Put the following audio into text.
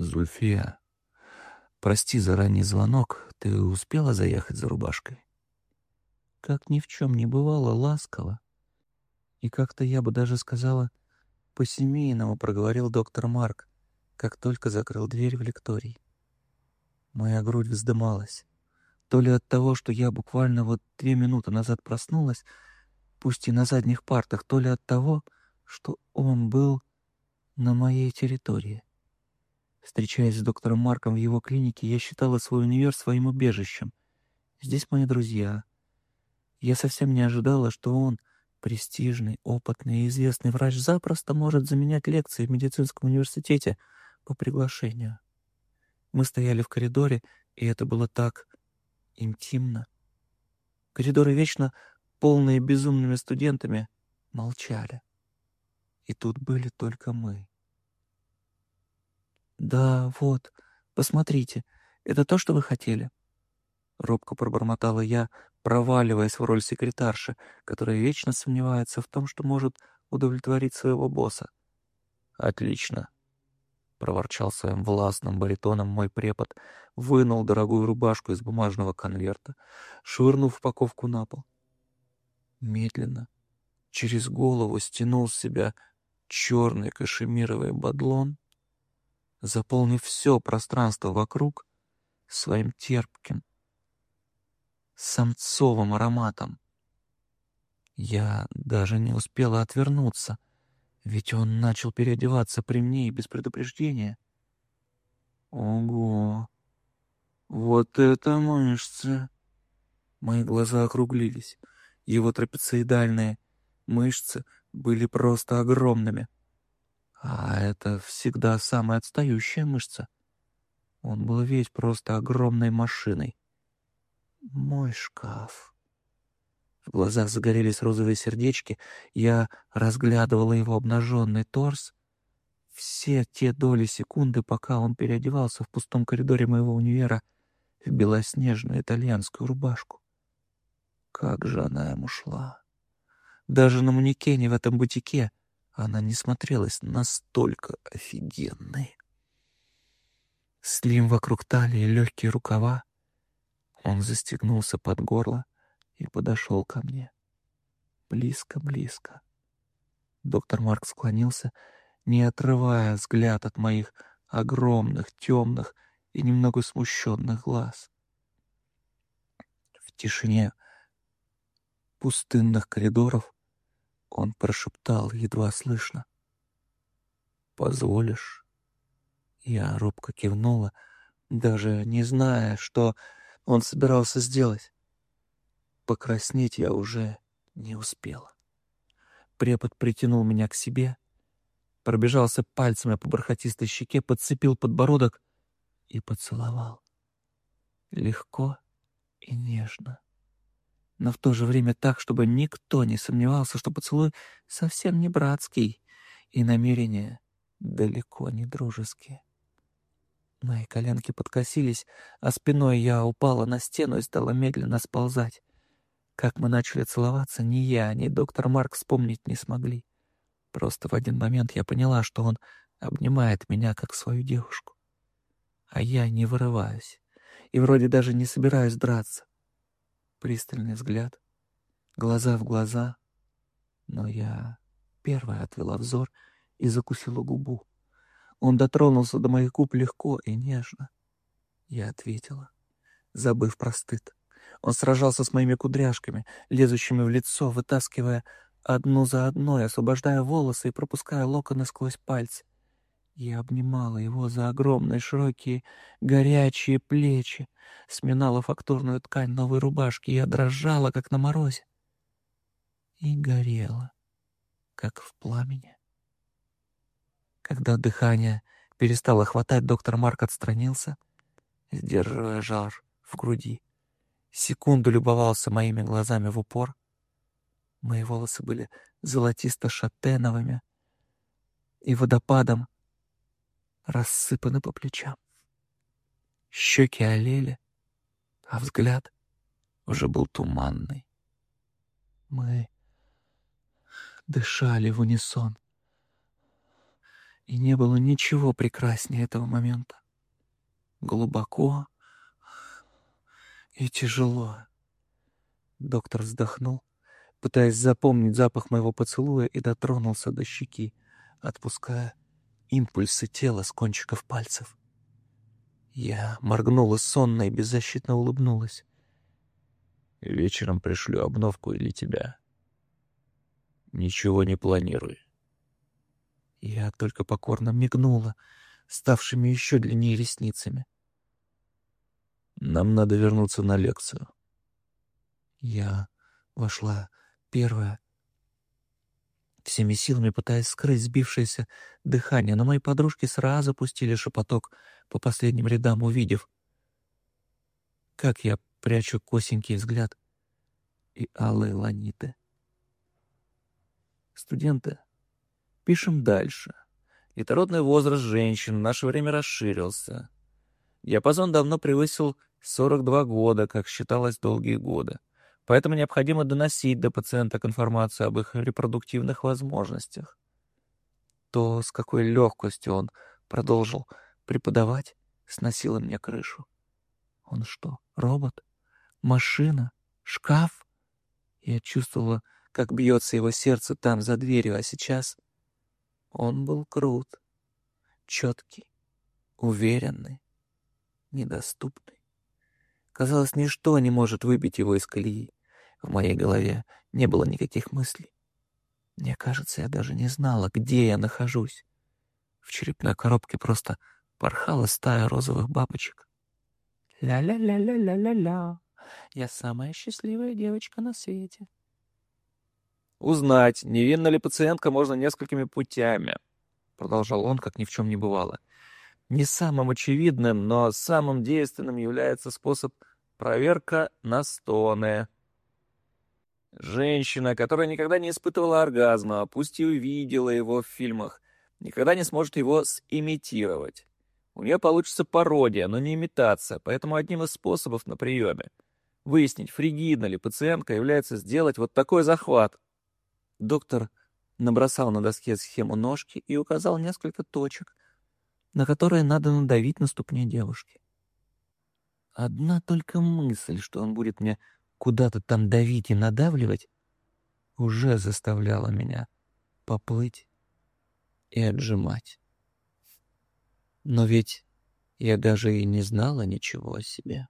Зульфия, прости за ранний звонок. Ты успела заехать за рубашкой? Как ни в чем не бывало, ласково. И как-то я бы даже сказала, по-семейному проговорил доктор Марк, как только закрыл дверь в лекторий. Моя грудь вздымалась. То ли от того, что я буквально вот две минуты назад проснулась, пусть и на задних партах, то ли от того, что он был на моей территории. Встречаясь с доктором Марком в его клинике, я считала свой универ своим убежищем. Здесь мои друзья. Я совсем не ожидала, что он, престижный, опытный и известный врач, запросто может заменять лекции в медицинском университете по приглашению. Мы стояли в коридоре, и это было так интимно. Коридоры вечно полные безумными студентами молчали. И тут были только мы. «Да, вот, посмотрите, это то, что вы хотели?» Робко пробормотала я, проваливаясь в роль секретарши, которая вечно сомневается в том, что может удовлетворить своего босса. «Отлично!» — проворчал своим властным баритоном мой препод, вынул дорогую рубашку из бумажного конверта, швырнув упаковку на пол. Медленно, через голову стянул с себя черный кашемировый бадлон заполнив все пространство вокруг своим терпким, самцовым ароматом. Я даже не успела отвернуться, ведь он начал переодеваться при мне и без предупреждения. Ого! Вот это мышцы! Мои глаза округлились. Его трапециидальные мышцы были просто огромными. А это всегда самая отстающая мышца. Он был весь просто огромной машиной. Мой шкаф. В глазах загорелись розовые сердечки. Я разглядывала его обнаженный торс. Все те доли секунды, пока он переодевался в пустом коридоре моего универа в белоснежную итальянскую рубашку. Как же она ему шла. Даже на манекене в этом бутике она не смотрелась настолько офигенной. Слим вокруг талии, легкие рукава. Он застегнулся под горло и подошел ко мне. Близко-близко. Доктор Марк склонился, не отрывая взгляд от моих огромных, темных и немного смущенных глаз. В тишине пустынных коридоров он прошептал едва слышно. «Позволишь?» Я робко кивнула, даже не зная, что он собирался сделать. Покраснеть я уже не успела. Препод притянул меня к себе, пробежался пальцами по бархатистой щеке, подцепил подбородок и поцеловал. Легко и нежно но в то же время так, чтобы никто не сомневался, что поцелуй совсем не братский и намерения далеко не дружеские. Мои коленки подкосились, а спиной я упала на стену и стала медленно сползать. Как мы начали целоваться, ни я, ни доктор Марк вспомнить не смогли. Просто в один момент я поняла, что он обнимает меня как свою девушку. А я не вырываюсь и вроде даже не собираюсь драться. Пристальный взгляд, глаза в глаза. Но я первая отвела взор и закусила губу. Он дотронулся до моих губ легко и нежно. Я ответила, забыв про стыд. Он сражался с моими кудряшками, лезущими в лицо, вытаскивая одну за одной, освобождая волосы и пропуская локоны сквозь пальцы. Я обнимала его за огромные широкие горячие плечи, сминала фактурную ткань новой рубашки, я дрожала, как на морозе, и горела, как в пламени. Когда дыхание перестало хватать, доктор Марк отстранился, сдерживая жар в груди. Секунду любовался моими глазами в упор. Мои волосы были золотисто-шатеновыми, и водопадом рассыпаны по плечам. Щеки олели, а взгляд уже был туманный. Мы дышали в унисон. И не было ничего прекраснее этого момента. Глубоко и тяжело. Доктор вздохнул, пытаясь запомнить запах моего поцелуя, и дотронулся до щеки, отпуская импульсы тела с кончиков пальцев. Я моргнула сонно и беззащитно улыбнулась. «Вечером пришлю обновку или тебя. Ничего не планирую». Я только покорно мигнула, ставшими еще длиннее ресницами. «Нам надо вернуться на лекцию». Я вошла первая, всеми силами пытаясь скрыть сбившееся дыхание, но мои подружки сразу пустили шепоток по последним рядам, увидев, как я прячу косенький взгляд и алые ланиты. Студенты, пишем дальше. Литеродный возраст женщин в наше время расширился. Диапазон давно превысил 42 года, как считалось долгие годы. Поэтому необходимо доносить до пациента информацию об их репродуктивных возможностях. То, с какой легкостью он продолжил преподавать, сносило мне крышу. Он что, робот? Машина? Шкаф? Я чувствовала, как бьется его сердце там, за дверью, а сейчас он был крут, четкий, уверенный, недоступный. Казалось, ничто не может выбить его из колеи. В моей голове не было никаких мыслей. Мне кажется, я даже не знала, где я нахожусь. В черепной коробке просто порхала стая розовых бабочек. Ля-ля-ля-ля-ля-ля-ля. Я самая счастливая девочка на свете. Узнать, невинна ли пациентка, можно несколькими путями, продолжал он, как ни в чем не бывало. Не самым очевидным, но самым действенным является способ проверка на стоны. Женщина, которая никогда не испытывала оргазма, пусть и увидела его в фильмах, никогда не сможет его симитировать. У нее получится пародия, но не имитация, поэтому одним из способов на приеме выяснить, фригидна ли пациентка, является сделать вот такой захват. Доктор набросал на доске схему ножки и указал несколько точек, на которые надо надавить на ступне девушки. Одна только мысль, что он будет мне куда-то там давить и надавливать, уже заставляло меня поплыть и отжимать. Но ведь я даже и не знала ничего о себе.